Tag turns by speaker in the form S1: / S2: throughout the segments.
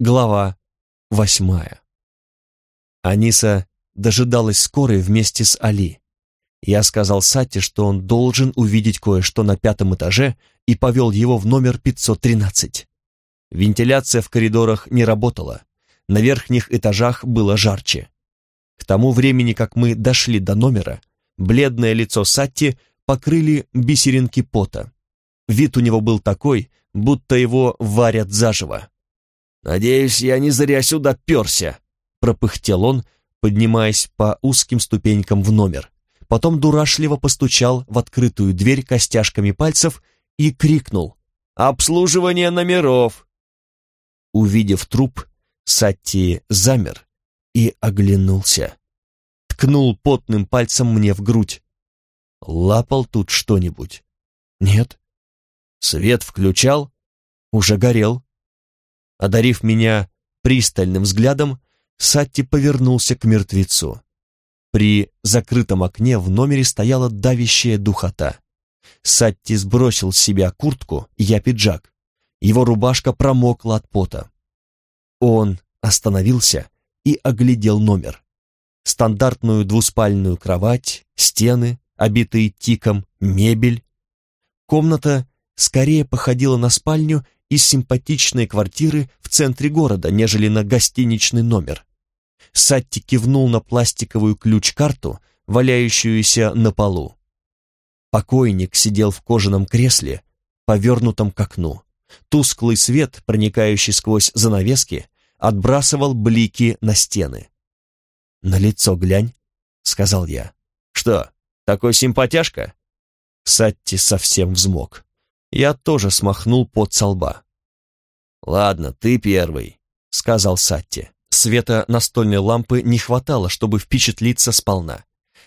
S1: Глава восьмая. Аниса дожидалась скорой вместе с Али. Я сказал Сатте, что он должен увидеть кое-что на пятом этаже и повел его в номер 513. Вентиляция в коридорах не работала, на верхних этажах было жарче. К тому времени, как мы дошли до номера, бледное лицо Сатти покрыли бисеринки пота. Вид у него был такой, будто его варят заживо.
S2: «Надеюсь, я не зря сюда перся», — пропыхтел он, поднимаясь по узким ступенькам в номер. Потом дурашливо постучал в открытую дверь костяшками пальцев и крикнул «Обслуживание номеров!». Увидев труп, Сатти замер и оглянулся. Ткнул потным пальцем мне в грудь. Лапал тут что-нибудь? Нет. Свет включал? Уже горел. Одарив меня пристальным взглядом, Сатти повернулся к мертвецу. При закрытом окне в номере стояла давящая духота. Сатти сбросил с себя куртку, я пиджак. Его рубашка промокла от пота. Он остановился и оглядел номер. Стандартную двуспальную кровать, стены, обитые тиком, мебель. Комната скорее походила на спальню из симпатичной квартиры в центре города, нежели на гостиничный номер. Сатти кивнул на пластиковую ключ-карту, валяющуюся на полу. Покойник сидел в кожаном кресле, повернутом к окну. Тусклый свет, проникающий сквозь занавески, отбрасывал блики на стены. «На лицо глянь», — сказал я. «Что, такой симпатяшка?» Сатти совсем взмок. Я тоже смахнул пот со лба. «Ладно, ты первый», — сказал Сатти. Света настольной лампы не хватало, чтобы впечатлиться сполна.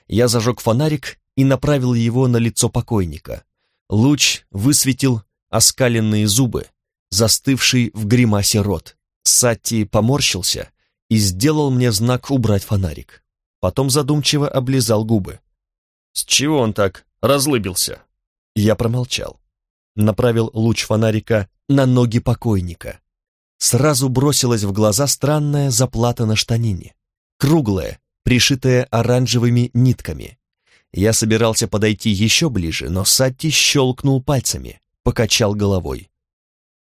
S2: Я зажег фонарик и направил его на лицо покойника. Луч высветил оскаленные зубы, застывший в гримасе рот. Сатти поморщился и сделал мне знак убрать фонарик. Потом задумчиво облизал губы. «С чего он так разлыбился?» Я промолчал. Направил луч фонарика на ноги покойника. Сразу бросилась в глаза странная заплата на штанине. Круглая, пришитая оранжевыми нитками. Я собирался подойти еще ближе, но Сатти щелкнул пальцами, покачал головой.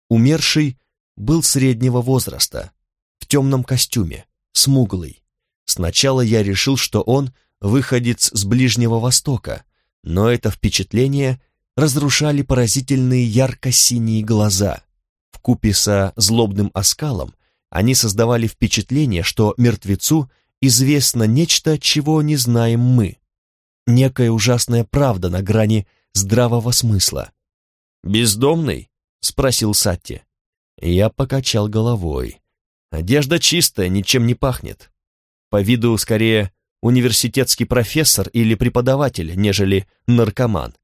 S2: Умерший был среднего возраста, в темном костюме, смуглый. Сначала я решил, что он выходец с Ближнего Востока, но это впечатление разрушали поразительные ярко-синие глаза. В купе со злобным оскалом они создавали впечатление, что мертвецу известно нечто, чего не знаем мы. Некая ужасная правда на грани здравого смысла. «Бездомный?» — спросил Сатти. Я покачал головой. Одежда чистая, ничем не пахнет. По виду скорее университетский профессор или преподаватель, нежели наркоман.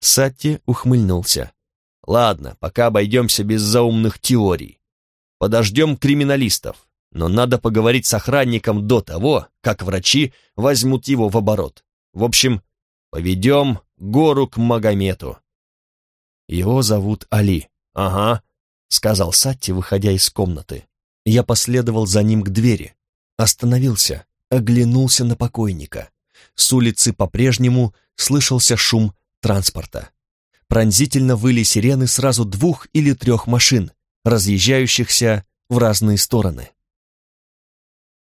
S2: Сатти ухмыльнулся. Ладно, пока обойдемся без заумных теорий. Подождем криминалистов, но надо поговорить с охранником до того, как врачи возьмут его в оборот. В общем, поведем гору к Магомету. Его зовут Али. Ага, — сказал Сатти, выходя из комнаты. Я последовал за ним к двери, остановился, оглянулся на покойника. С улицы по-прежнему слышался шум транспорта. Пронзительно выли сирены сразу двух или трех машин, разъезжающихся в разные стороны.